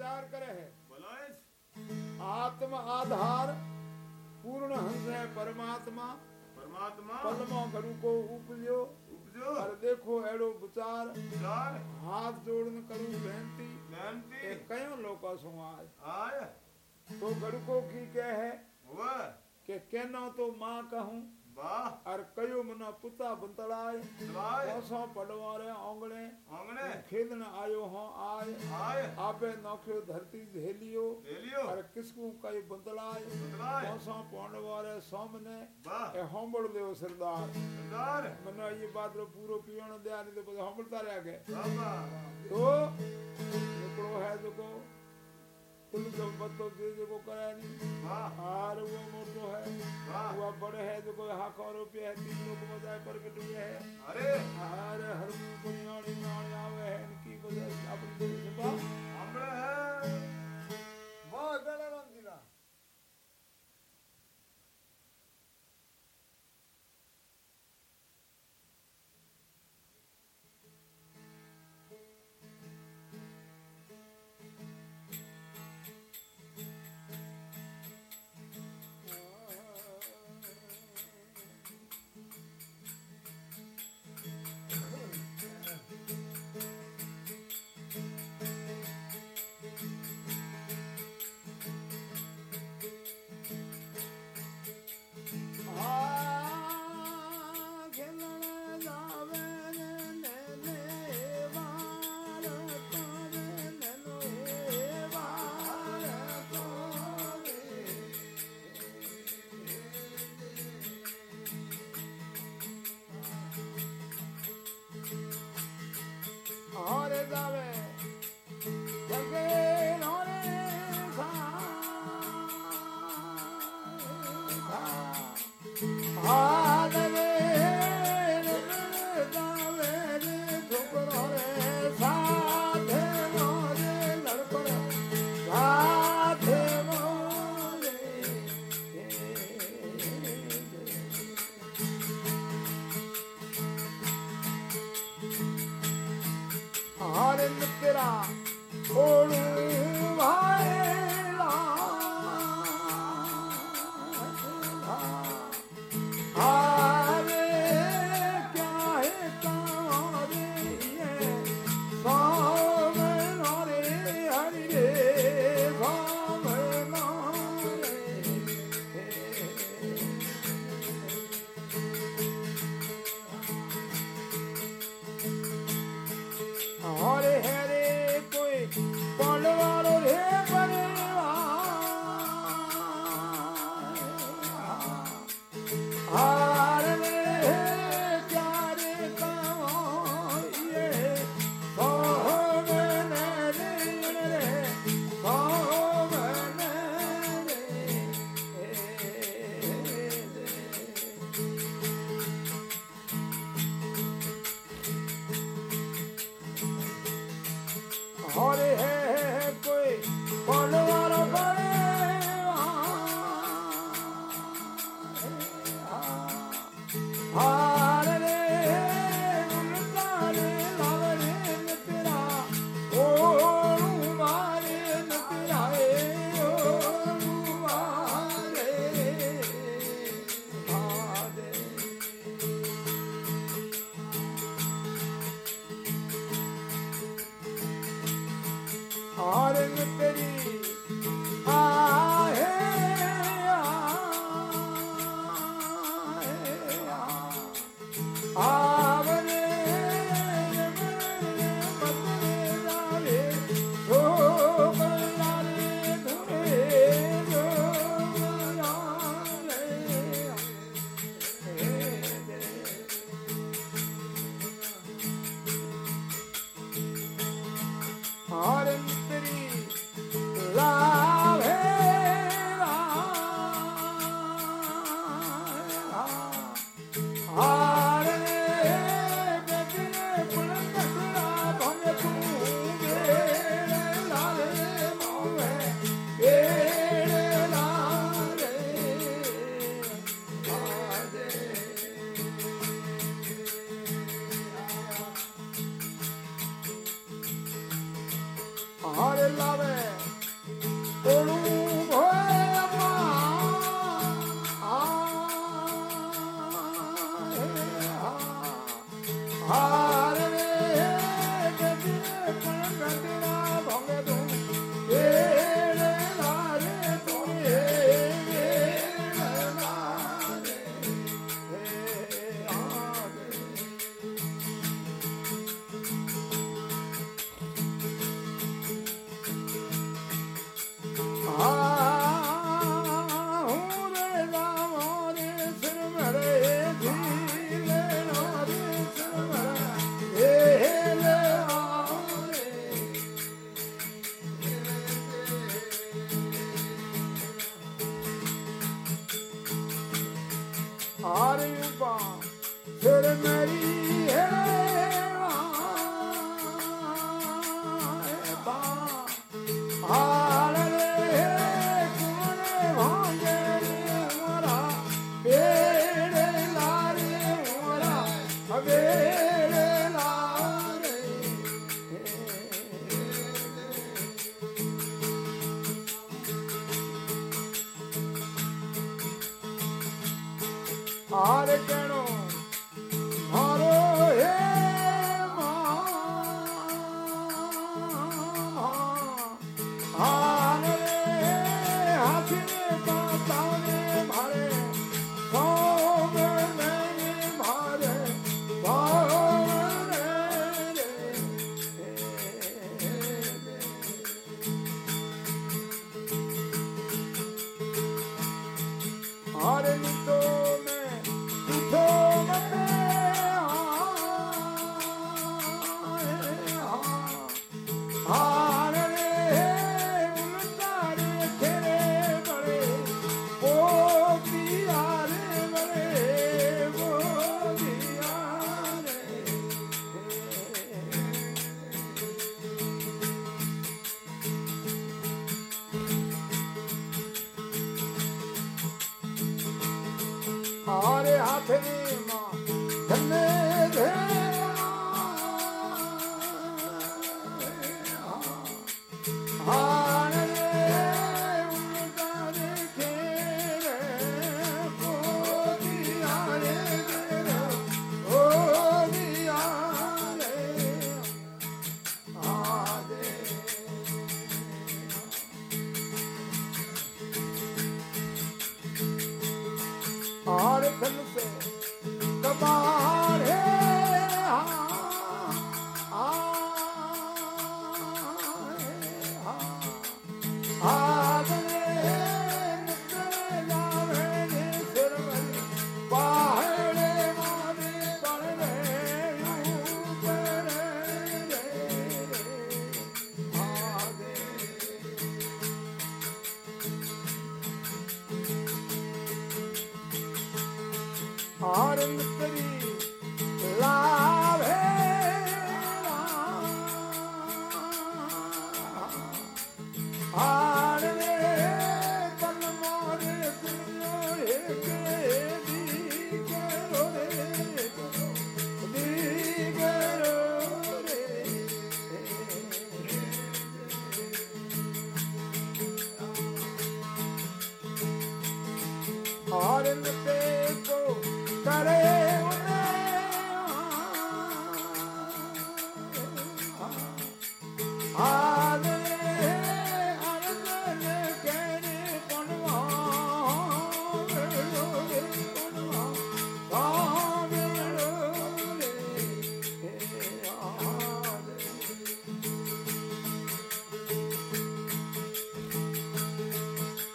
विचार करे है। आत्म आधार पूर्ण हंस है परमात्मा। परमात्मा? पलमो घड़ू को उपजो। उपजो। और देखो एड़ो विचार। चार हाथ जोड़न करूँ बेनती बेनती ए कयो लोका सो आज आय तो गड़को की कह? है वह कि कहना तो माँ कहूँ? વાહ અર કયો મના પુતા બંતળાય વાસો પડવારે આંગણે આંગણે ખેદન આયો હો આય આય આપે નોખ્યો ધરતી ઝેલિયો ઝેલિયો અર કિસકુ કયો બંતળાય વાસો પડવારે સામને એ હોંબળ દેવ સરદાર સરદાર મના ઈ બાત રો પૂરો પીણ દે આને તો હોંબળતા રહ્યા કે તો નીકળો હે જોકો तुम संपत्त तो दे जो करे नहीं हार वो मोटो है। वाह वो बड़े है जो कोई हाथ रुपये है तीन लोग बजाय प्रकट हुए है। अरे। हार हर बुनियाड़ी नाणी आवे है इनकी बजाय अपन दे दिल से हमरे है। વાહ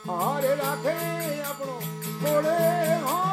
હારે રાખે આપણો કોળે હારે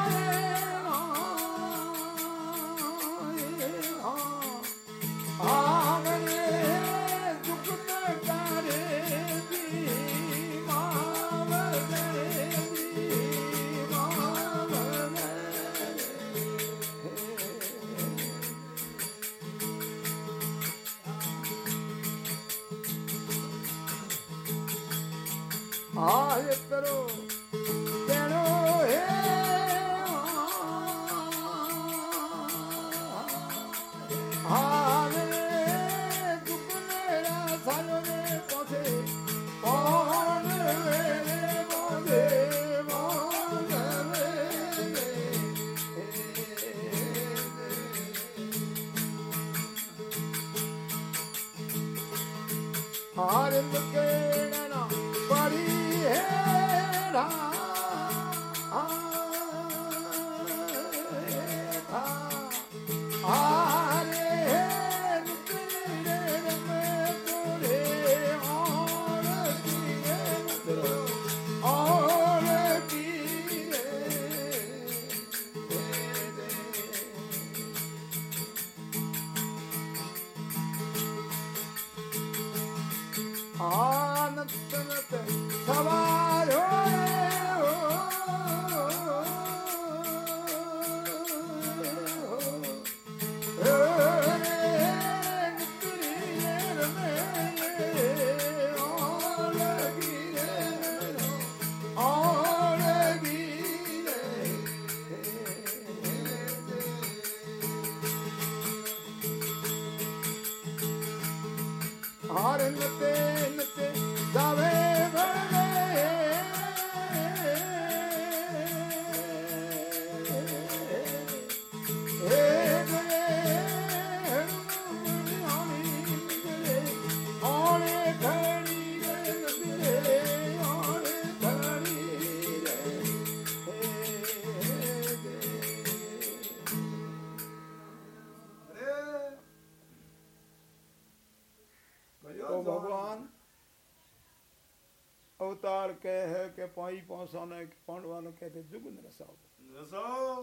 रसाओ सोने कौन वालो कहते जुगन रसाओ रसाओ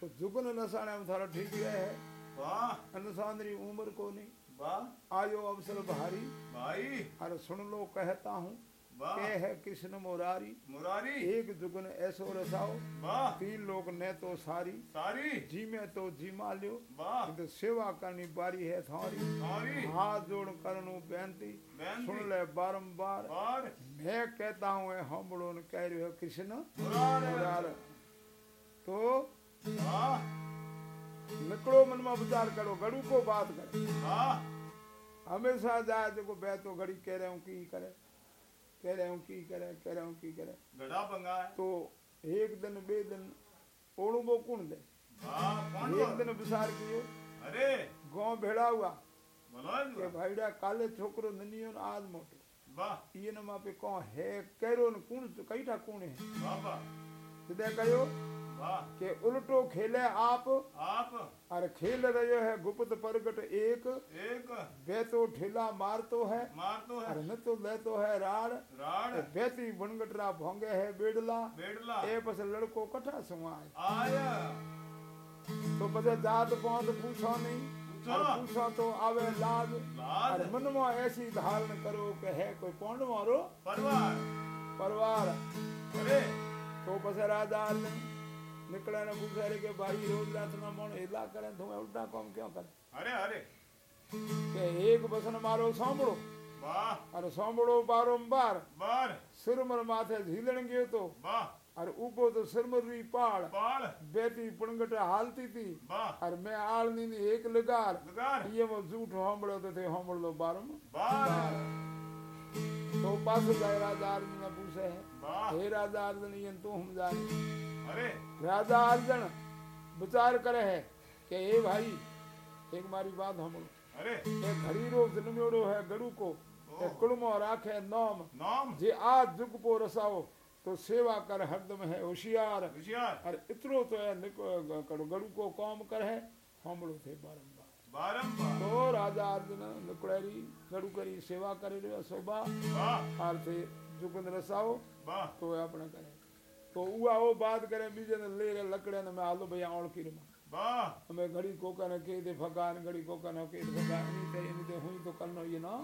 तो जुगन रसाने में थारा ठीक गया है? वाह। उम्र को नहीं आयो अवसर भारी। भाई। अरे सुन लो कहता हूँ के है कृष्ण मुरारी? मुरारी। एक दुगुन ऐसो रसाओ। तीन लोग ने तो सारी। सारी। जी में तो जी मालियो। तो सेवा करनी बारी है थारी। हाथ जोड़ करनु बेनती। सुन ले बारंबार। मैं कहता हूँ हम लोग कह रहे हो कृष्ण। मुरार। तो निकलो मन में विचार करो गड़ू को बात करो। हमेशा जाए जो मैं तो घड़ी कह रहे हूँ की करे। कह रहे की करे कह रहे की करे। गड़ा पंगा है। तो एक दिन बे दिन ओणबो कुण दे? हाँ, एक दिन विचार कियो अरे। गाँव भेड़ा हुआ। के भाईड़ा काले छोकरो ननियो आज मोटो। वाह। ये न मापे कौन है? कह रो न कुण तो कई ठा कुण है? बाबा। तो दे कहो के उल्टो खेले आप। आप। और खेल रहे है गुप्त प्रगट एक। एक। वे तो ठेला मार तो है। मार तो है। और न तो ले तो है राड। राड। बेती बनगटरा भोंगे है बेडला। बेडला। ए बस लड़को कठा सुवाए। आया। तो बजे जात पौंद पूछो नहीं। पूछो। तो आवे लाज। और मन में ऐसी धारण करो के है कोई पौंड मारो। परिवार। परिवार। अरे। तो बस राजा ने નીકળે ને પૂછે કે ભાઈ રોજ રાતના મણ એલા કરે તમે ઉલટા કામ ક્યાં કરે અરે અરે કે એક વસન મારો સાંભળો અને સાંભળો બારંબાર સિરમર માથે ઝીલણ ગયો તો અરે ઉભો તો સરમરી પાળ બેટી પણગટે હાલતી હતી અરે મેં આળની એક લગાર એમાં જૂઠ સાંભળ્યો તો તે સાંભળલો બારમ તો પાછું જાય રાજા અર્જુન પૂછે હે રાજા અર્જુન તું સમજાય राजा अर्जुन विचार करे है कि ए भाई एक मारी बात हम घड़ी रो जन्म्योड़ो है गरु को। कुड़मो है नाम। नाम? जे आज जुग पो रसाओ तो सेवा कर हरदम है होशियार। होशियार। और इतरो तो है गरु को काम कर है हमड़ो थे बारंबार। बारंबार। तो राजा अर्जुन निकड़ेरी गरु करी सेवा करे रे शोभा और थे जुगन रसाओ तो अपना करे। तो उआ वो बात करे बीजे ने ले रे लकड़े ने मैं आलो भैया औण की વાહ हमें घड़ी कोका ने के दे भगान घड़ी कोका ने के दे भगान नहीं ते नहीं ते हुई तो करनो ये ना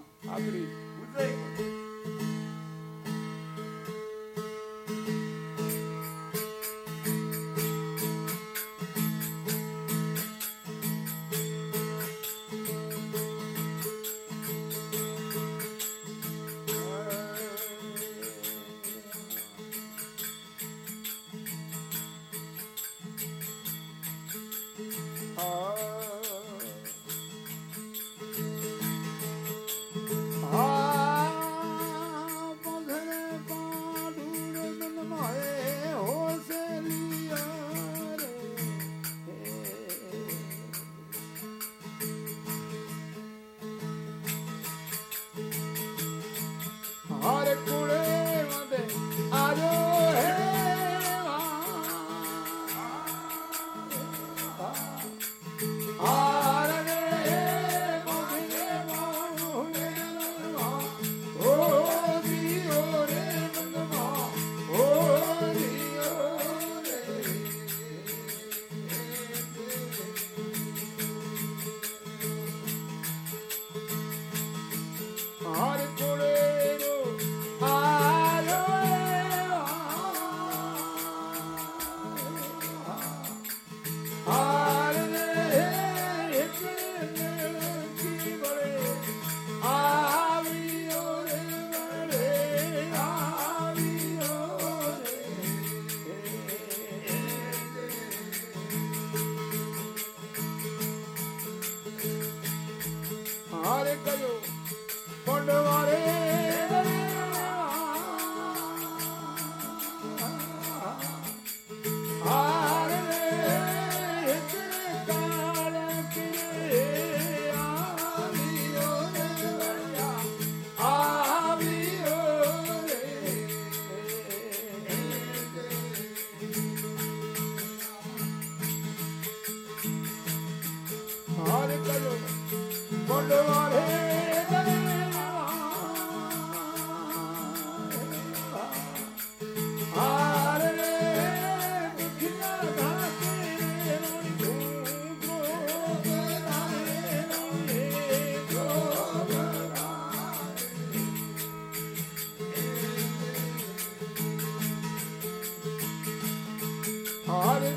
Hare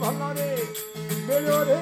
ଭଲ ରେ ବେଳରେ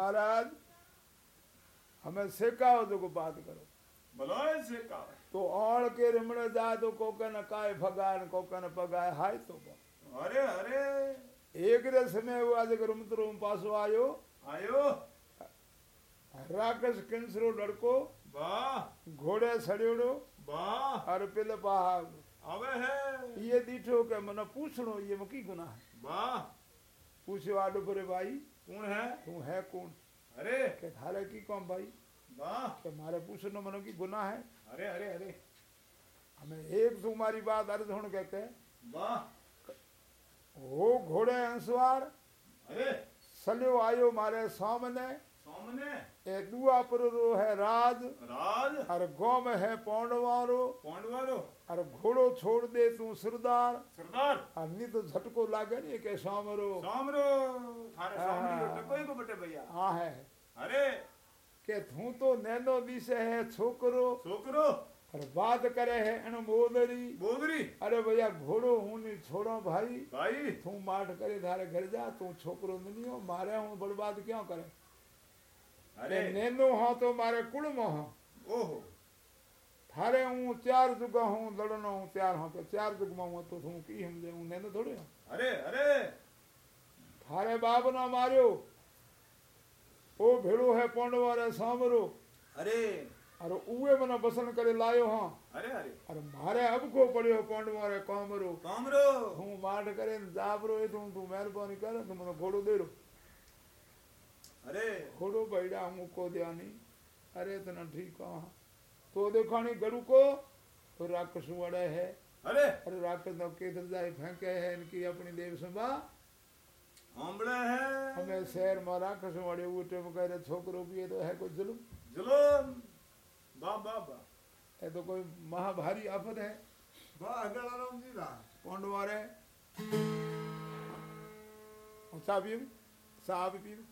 महाराज हमें सिखाओ तो को बात करो। भलोए से का तो और के रिमणे जा तो कोकन काय भगान कोकन पगाए हाय तो बा। अरे अरे। एक रे समय वो आज रुम तुम पासो आयो। आयो? राकेश किंसरो लड़को वाह। घोड़े सड़ियोड़ो वाह। और पिल पहाड़ आवे है। ये दीठो के मन पूछणो ये में की गुनाह है? वाह। पूछो आडो परे भाई कौन है? तू है कौन? अरे। के थारे की कौन भाई? वाह। के मारे पूछनो मनो की गुना है। अरे अरे अरे। हमें एक तुम्हारी बात अर्ज़ होने कहते हैं। वाह। घोड़े अंसवार अरे। सल्यो आयो मारे सामने। सामने। ए दुआ पर रो है राज। राज। और गाँव में है पौंडवारो। पांडवारो। और घोड़ो छोड़ दे तू सरदार। सरदार। नहीं तो झटको लागे नहीं के सामरो सामरो थारे सामने हाँ। टकोई को बटे भैया। हाँ है। अरे। के तू तो नैनो दिसे है छोकरो। छोकरो। और बात करे है अण बोदरी। बोदरी। अरे भैया घोड़ो हूँ नहीं छोड़ो भाई। भाई। तू माठ करे थारे घर जा तू छोकरो नहीं हो मारे हूँ बर्बाद क्यों करे? अरे। नैनो हो तो मारे कुड़ में हो। ओहो। थारे हूँ चार जुगा हूँ लड़नो हूँ तैयार हो के चार जुग में हूँ तो तू की समझे हूँ नैनो थोड़े हो। अरे अरे। थारे बाप ना मारियो। ओ भेड़ो है पौंडवा रे सामरो। अरे। और उए मना बसन करे लायो हाँ। अरे अरे। और मारे अब को पड़ियो पौंडवा रे कामरो। कामरो। हूँ माठ करे न जाबरो ए तू तू मेहरबानी कर तू मने घोड़ो दे रो अरे। होड़ो बैडा मुको दिया दयानी अरे इतना ठीक कहा तो देखो गरु को तो राक्षस वड़े है। अरे। अरे राक्षस तो केदर जाए फेंके है इनकी अपनी देव सभा हमले है। हमें शहर में राक्षस वड़े उठे में कह रहे छोकरों की तो है कोई जुलम? जुलम। बा बा बा ये तो कोई महाभारी आफत है। बा अगलाराम जी दा कौन वारे साहब साहब पीर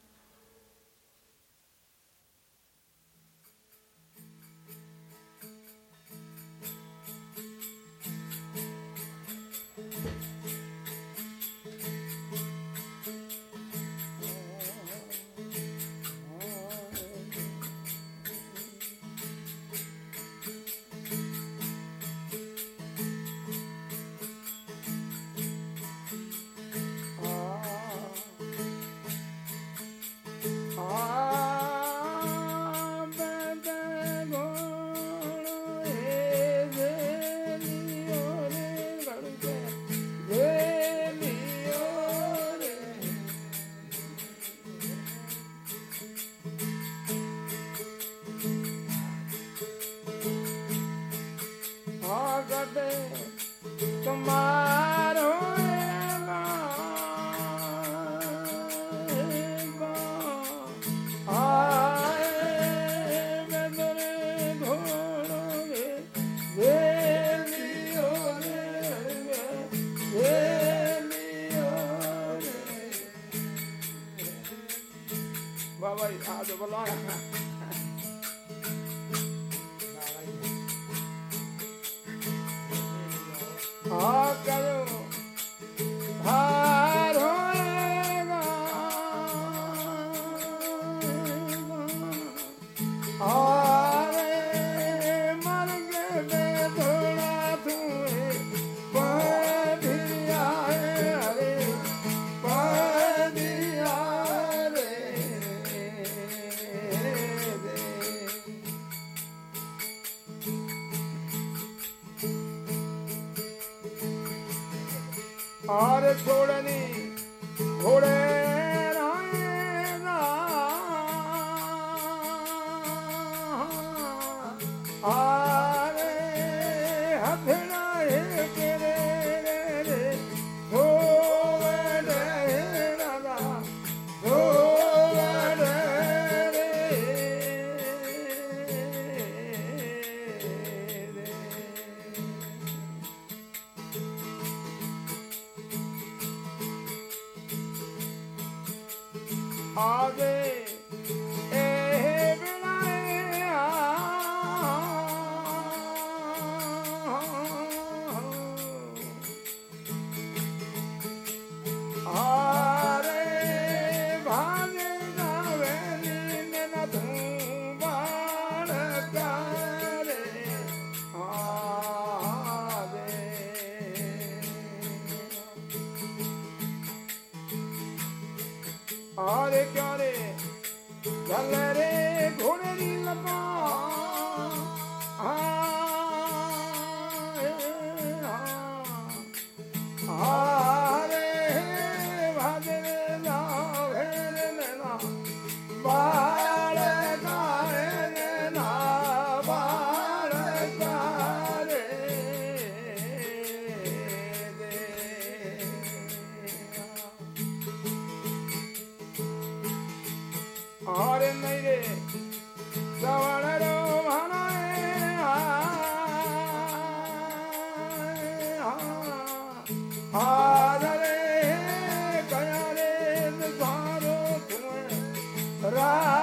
Right.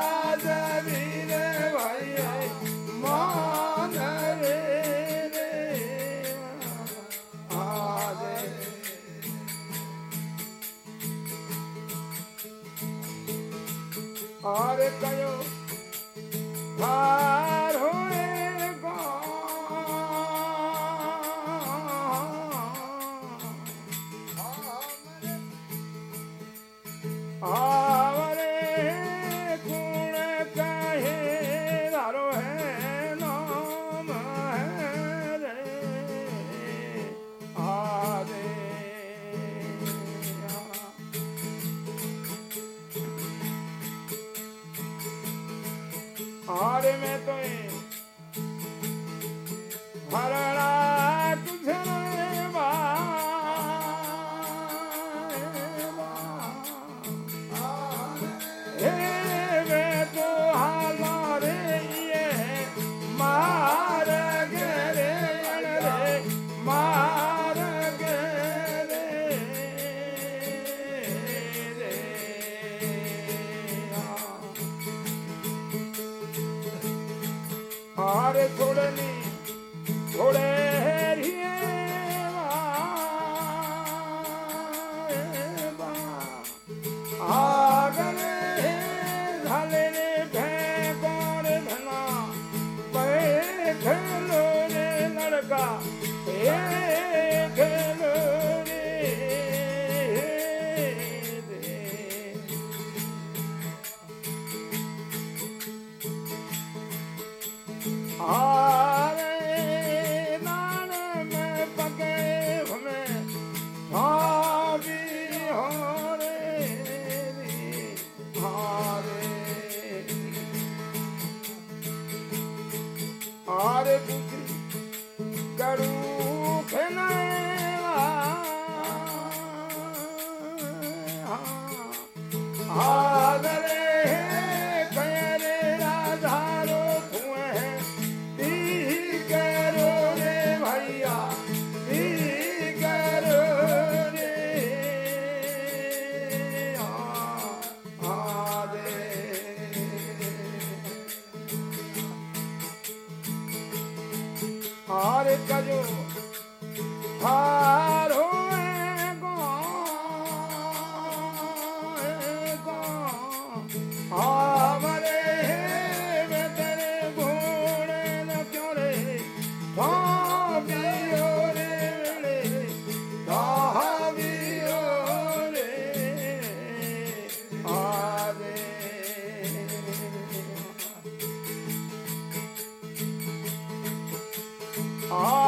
आरे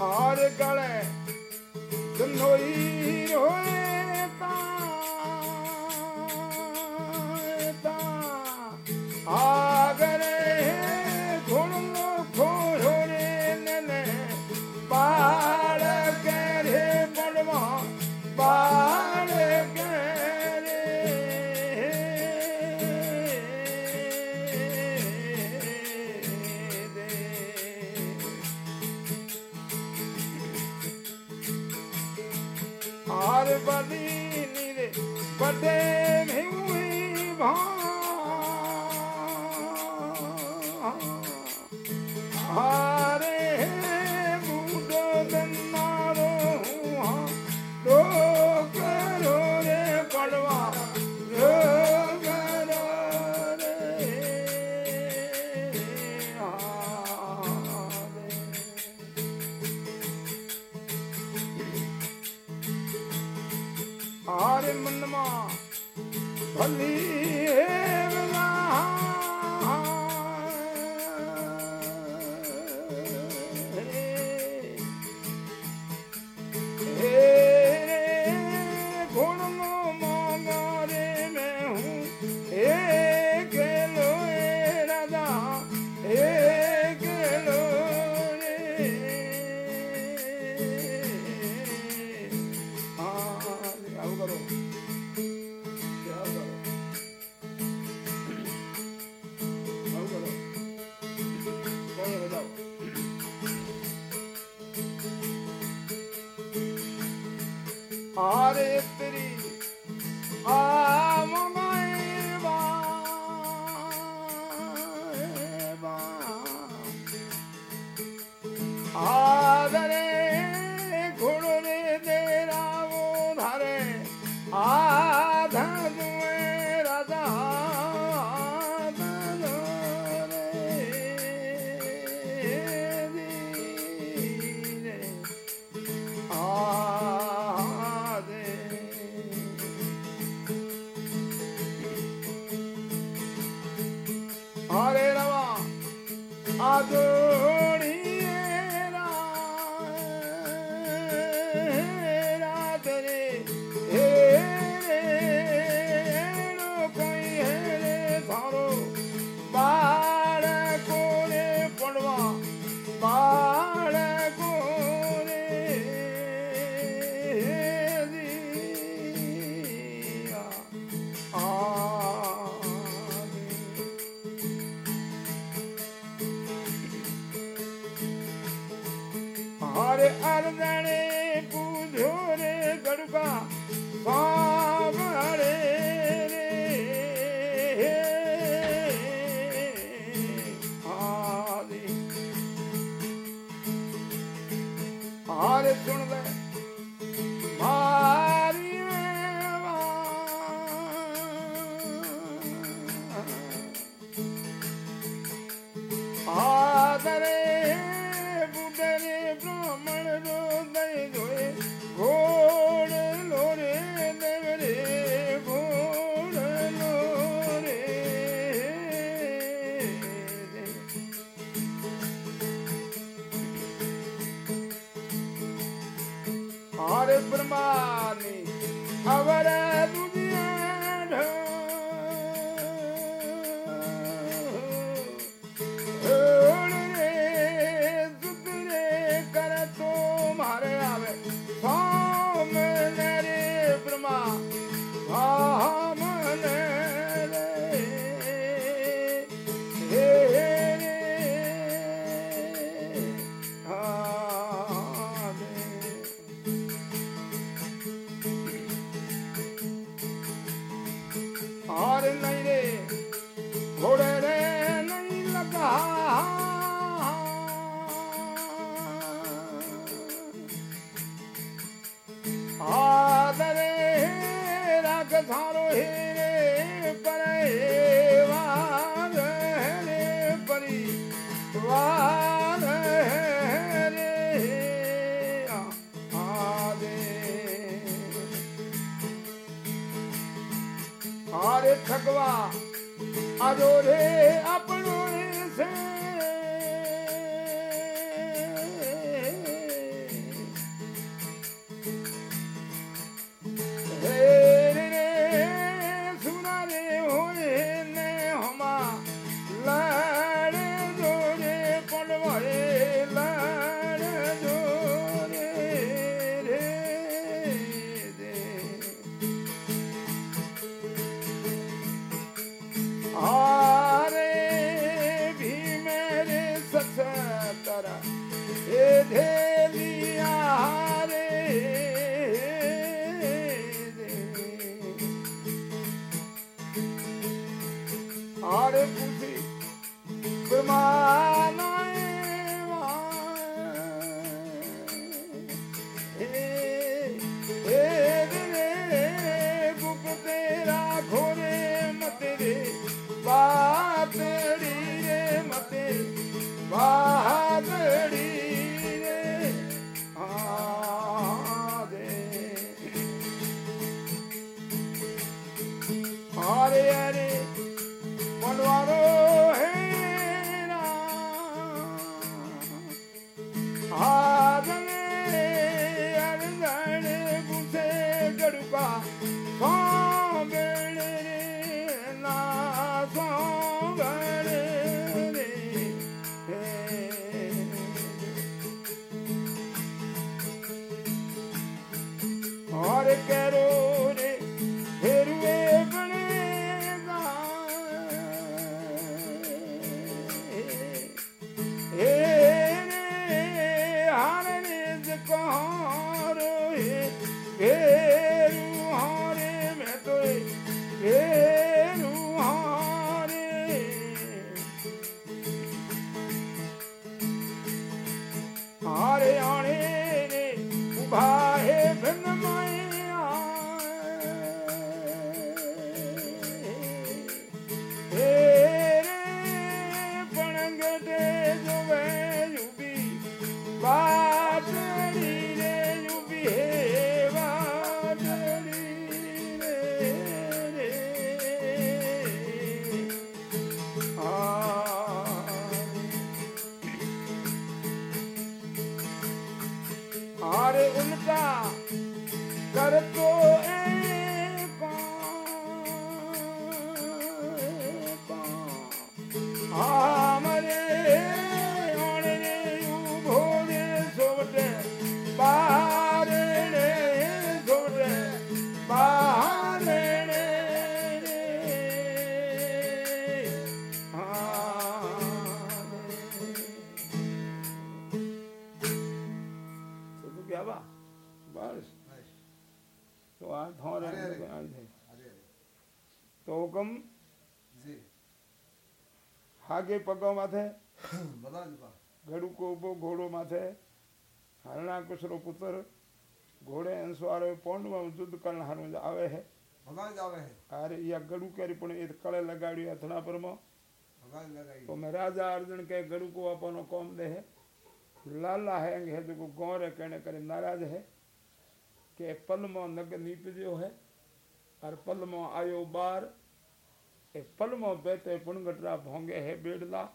हार गले तो नोई रोए પર અરદણે પૂજો રે ગડબા બાવળે રે હારે સુણ લે धारो हे पर वाग रे परी वाग रे आदे आरे ठगवा अजो रे अपनो Hare Hare, Manvaro. હાગે પગો માથે બધા જ બા ગડુકો ઉભો ઘોડો માથે હરણા કુસરો પુત્ર ઘોડે અંસવારો પોંડમાં યુદ્ધ કરણ હારું આવે હે બધા જ આવે છે અરે યા ગડુ કરી પણ એ કળે લગાડ્યું અથણા પરમાં બધા જ લગાવી તો મેં રાજા અર્જુન કે ગડુકો આપવાનો કોમ દે હે લાલા है है जो गौर है कहने करे नाराज है કે પલમાં નગ નીપજ્યો હે और પલમાં આયો બાર એ પલમાં બેતે પુણગટરા ભોંગે હે બેડલા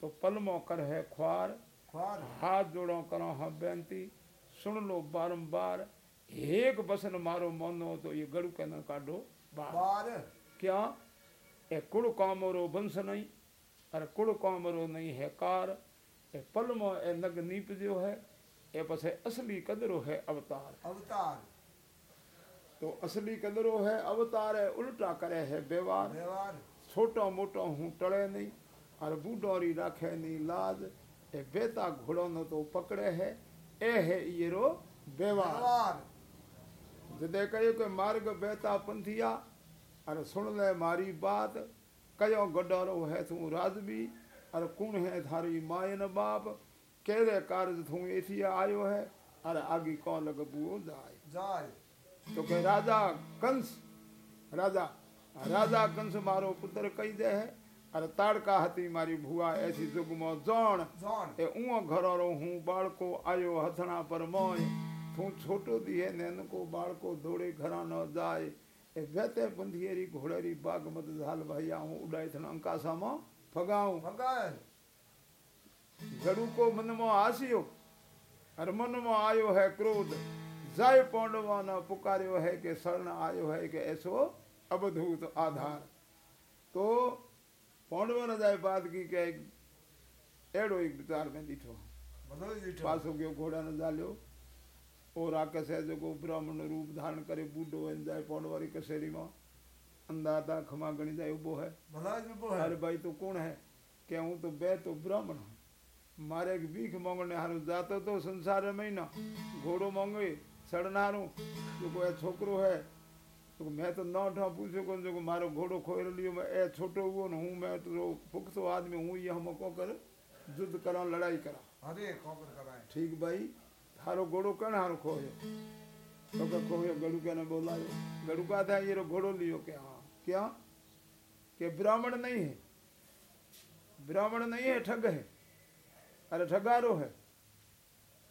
તો પલમાં કર હે ખ્વાર ખ્વાર હાથ જોડો કરો હા બેનતી સુણ લો બારંબાર એક બસન મારો મોનો તો એ ગળું કે ન કાઢો બાર બાર ક્યાં એ કુળ કામરો વંશ નહીં અરે કુળ કામરો નહીં હે કાર એ પલમાં એ નગ નીપજ્યો હે એ પછી અસલી तो असली कदरों है अवतार है उल्टा करे है व्यवहार। व्यवहार। छोटा मोटा हूँ टड़े नहीं और बूढ़ोरी रखे नहीं लाज। ए बेता घोड़ो न तो पकड़े है ए है ये रो व्यवहार। जदे कहो के मार्ग बेता पंथिया और सुन ले मारी बात कयो गडारो है तू राज भी और कुण है धारी मायन बाप केरे कार्य तू ऐसी आयो है अरे आगे कौन लगबू जाए। जाए। तो कह राजा कंस। राजा राजा कंस मारो पुत्र कही दे है। अरे ताड़का हती मारी भुआ ऐसी जुगमो जोण। ए ऊओ घरोरो हूँ बाळको आयो हथणा पर मोय। थू छोटो दिए नैन को बाळको दौड़े घर न जाए। ए वेते बंधियरी घोड़ेरी बाग मत झाल भैया हूँ उड़ाई थन अंकासा मो फगाऊं फगाए को मन मो हासियो। अर मन मो आयो है क्रोध। जय पौंडवान पुकार्यो है के शरण आयो है के ऐसो अवधूत आधार। तो पौंडवन जाए बाद की के एड़ो एक विचार में डिठो पासो गयो घोड़ा न जालियो। और आकस है जो ब्राह्मण रूप धारण करे बूढ़ो है जाए पौंडवारी कसेरी में। अंदाता खमा गणी जाए वो है। भला उबो है। अरे भाई तो कौन है? के हूँ तो बे तो ब्राह्मण मारे एक भीख मांगने हारू जाता तो संसार में ही ना। घोड़ो मांगे સડનારું જો કોઈ છોકરો હે તો મેં તો ન ઠા પૂછ્યો કોણ જો મારો ઘોડો ખોઈ लियो मैं ए छोटो हुओ न हूँ मैं तो पुख्तो आदमी हूँ ये हम को कर युद्ध करा लड़ाई करा હરે કોપર કરાય ठीक भाई थारो घोड़ो कण हारो खोयो तो के खोयो गड़ू के ने बोलायो गड़ू का था ये रो घोड़ो लियो के हाँ क्या के ब्राह्मण नहीं है ब्राह्मण नहीं है ठग है अरे ठगारो है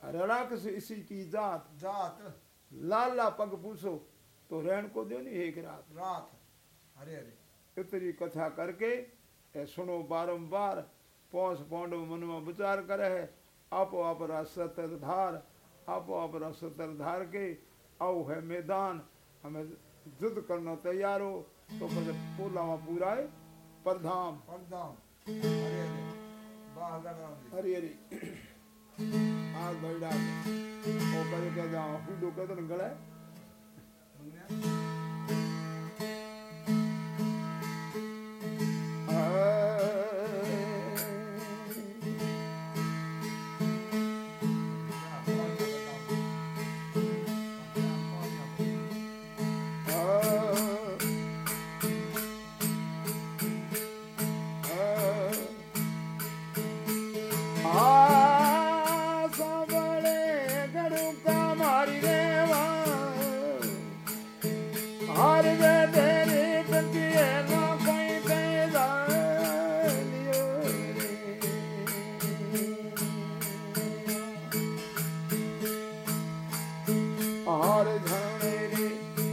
रड़ाकस इसी की जात। जात। लाला पग पूछो तो रहन को दे नहीं एक रात। रात। अरे अरे। इतनी कथा करके ए सुनो बारंबार पौष पौंडव मन में विचार करे है आपो आप सतर धार आपो आप सतर धार के आओ है मैदान हमें युद्ध करना तैयार हो तो मुझे पूला वहाँ पूरा है परधाम परधाम हरे हरे बाहर हरे हरे आ गईड़ा ओ करे के जाओ। हुडो के तो गड़े આ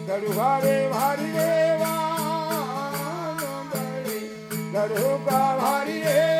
धरे रे भारी रे वाम भारी रे